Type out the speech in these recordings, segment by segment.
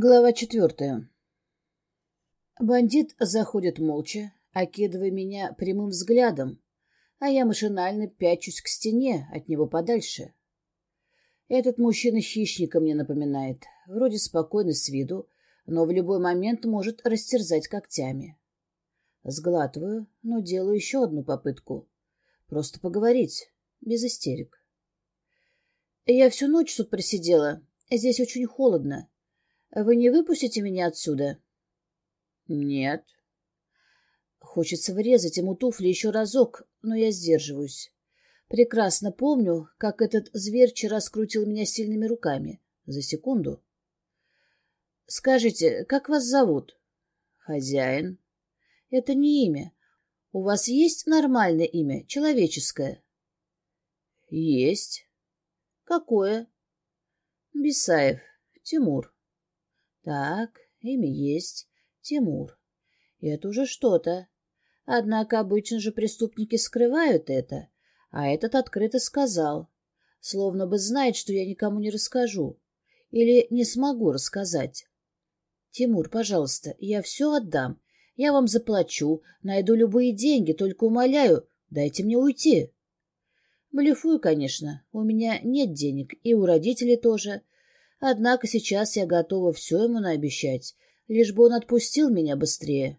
Глава четвертая. Бандит заходит молча, окидывая меня прямым взглядом, а я машинально пячусь к стене, от него подальше. Этот мужчина хищника мне напоминает, вроде спокойный с виду, но в любой момент может растерзать когтями. Сглатываю, но делаю еще одну попытку. Просто поговорить, без истерик. Я всю ночь тут просидела, здесь очень холодно. Вы не выпустите меня отсюда? Нет. Хочется врезать ему туфли еще разок, но я сдерживаюсь. Прекрасно помню, как этот зверь вчера скрутил меня сильными руками. За секунду. Скажите, как вас зовут? Хозяин. Это не имя. У вас есть нормальное имя, человеческое? Есть. Какое? Бисаев. Тимур. Так, имя есть. Тимур. Это уже что-то. Однако обычно же преступники скрывают это, а этот открыто сказал, словно бы знает, что я никому не расскажу или не смогу рассказать. Тимур, пожалуйста, я все отдам. Я вам заплачу, найду любые деньги, только умоляю, дайте мне уйти. Блефую, конечно, у меня нет денег, и у родителей тоже, Однако сейчас я готова все ему наобещать, лишь бы он отпустил меня быстрее.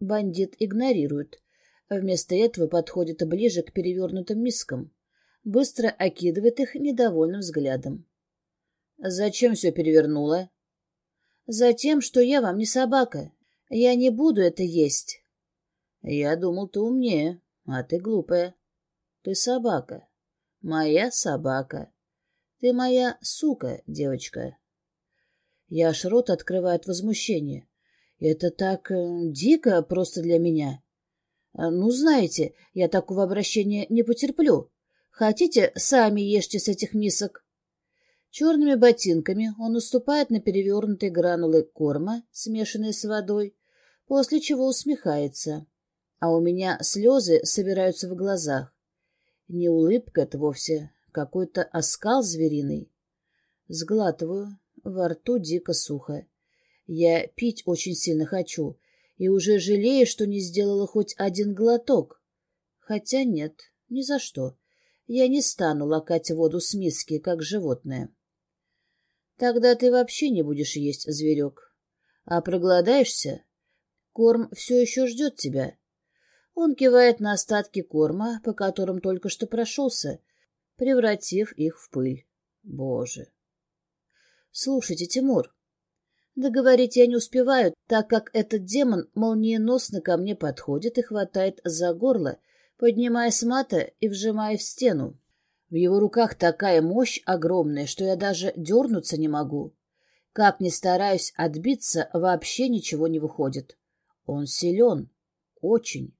Бандит игнорирует. Вместо этого подходит ближе к перевернутым мискам. Быстро окидывает их недовольным взглядом. «Зачем все перевернула?» «Затем, что я вам не собака. Я не буду это есть». «Я думал, ты умнее, а ты глупая. Ты собака. Моя собака. Ты моя сука, девочка. Я аж рот открываю от возмущения. Это так э, дико просто для меня. А, ну, знаете, я такого обращения не потерплю. Хотите, сами ешьте с этих мисок. Черными ботинками он уступает на перевернутые гранулы корма, смешанные с водой, после чего усмехается. А у меня слезы собираются в глазах. Не улыбка это вовсе, какой-то оскал звериный. Сглатываю, во рту дико сухо. Я пить очень сильно хочу и уже жалею, что не сделала хоть один глоток. Хотя нет, ни за что. Я не стану лакать воду с миски, как животное. Тогда ты вообще не будешь есть, зверек. А проголодаешься? Корм все еще ждет тебя. Он кивает на остатки корма, по которым только что прошелся, превратив их в пыль. Боже! Слушайте, Тимур, договорить я не успеваю, так как этот демон молниеносно ко мне подходит и хватает за горло, поднимая с мата и вжимая в стену. В его руках такая мощь огромная, что я даже дернуться не могу. Как ни стараюсь отбиться, вообще ничего не выходит. Он силен. Очень.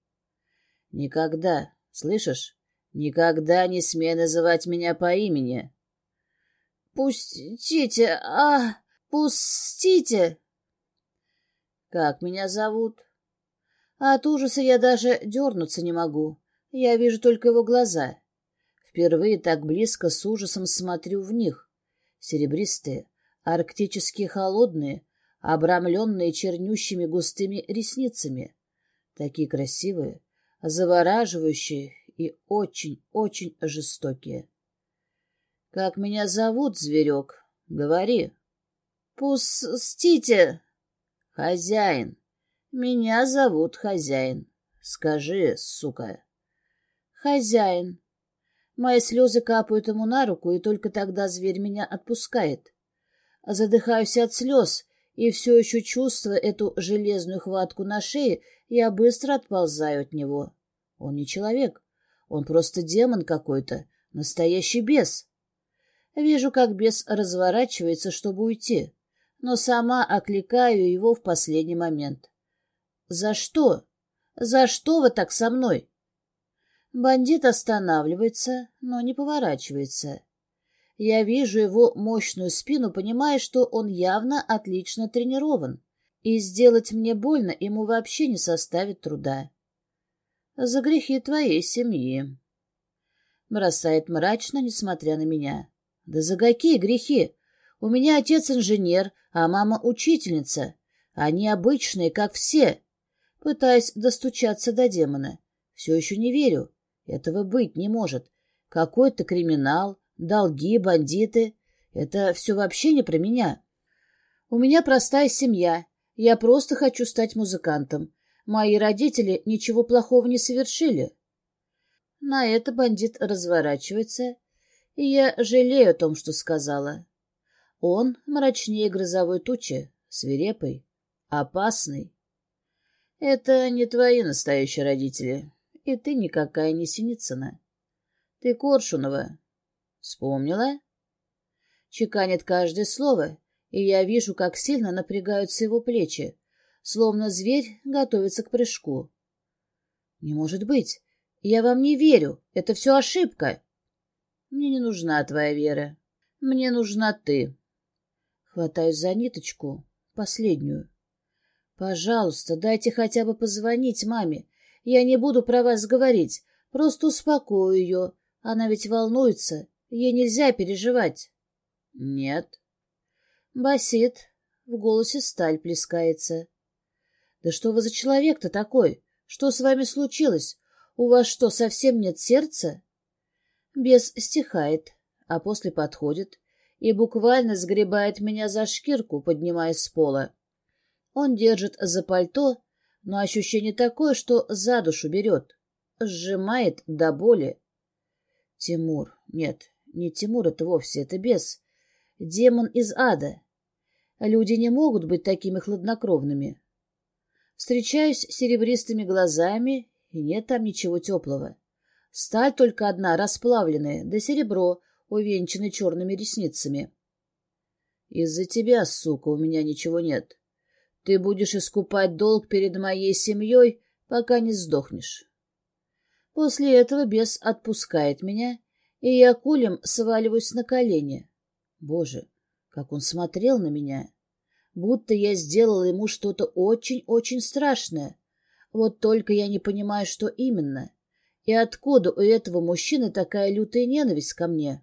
Никогда, слышишь, Никогда не смей называть меня по имени. Пустите, а, пустите. Как меня зовут? От ужаса я даже дернуться не могу. Я вижу только его глаза. Впервые так близко с ужасом смотрю в них. Серебристые, арктически холодные, обрамленные чернющими густыми ресницами. Такие красивые, завораживающие и очень-очень жестокие. — Как меня зовут, зверек? Говори. — Пустите. — Хозяин. Меня зовут хозяин. Скажи, сука. — Хозяин. Мои слезы капают ему на руку, и только тогда зверь меня отпускает. Задыхаюсь от слез, и все еще чувствуя эту железную хватку на шее, я быстро отползаю от него. Он не человек. Он просто демон какой-то, настоящий бес. Вижу, как бес разворачивается, чтобы уйти, но сама окликаю его в последний момент. «За что? За что вы так со мной?» Бандит останавливается, но не поворачивается. Я вижу его мощную спину, понимая, что он явно отлично тренирован, и сделать мне больно ему вообще не составит труда за грехи твоей семьи. Бросает мрачно, несмотря на меня. Да за какие грехи? У меня отец инженер, а мама учительница. Они обычные, как все. Пытаясь достучаться до демона. Все еще не верю. Этого быть не может. Какой-то криминал, долги, бандиты. Это все вообще не про меня. У меня простая семья. Я просто хочу стать музыкантом. Мои родители ничего плохого не совершили. На это бандит разворачивается, и я жалею о том, что сказала. Он мрачнее грозовой тучи, свирепый, опасный. Это не твои настоящие родители, и ты никакая не Синицына. Ты Коршунова. Вспомнила? Чеканит каждое слово, и я вижу, как сильно напрягаются его плечи, словно зверь готовится к прыжку. Не может быть. Я вам не верю. Это все ошибка. Мне не нужна твоя вера. Мне нужна ты. Хватаюсь за ниточку, последнюю. Пожалуйста, дайте хотя бы позвонить маме. Я не буду про вас говорить, просто успокою ее. Она ведь волнуется, ей нельзя переживать. Нет. Басит, в голосе сталь плескается. Да что вы за человек-то такой? Что с вами случилось? У вас что, совсем нет сердца? Бес стихает, а после подходит и буквально сгребает меня за шкирку, поднимаясь с пола. Он держит за пальто, но ощущение такое, что за душу берет. Сжимает до боли. Тимур. Нет, не Тимур это вовсе, это бес. Демон из ада. Люди не могут быть такими хладнокровными. Встречаюсь с серебристыми глазами, и нет там ничего теплого. Сталь только одна, расплавленная, да серебро, увенчанное черными ресницами. Из-за тебя, сука, у меня ничего нет. Ты будешь искупать долг перед моей семьей, пока не сдохнешь. После этого бес отпускает меня, и я кулем сваливаюсь на колени. Боже, как он смотрел на меня! Будто я сделала ему что-то очень-очень страшное. Вот только я не понимаю, что именно. И откуда у этого мужчины такая лютая ненависть ко мне?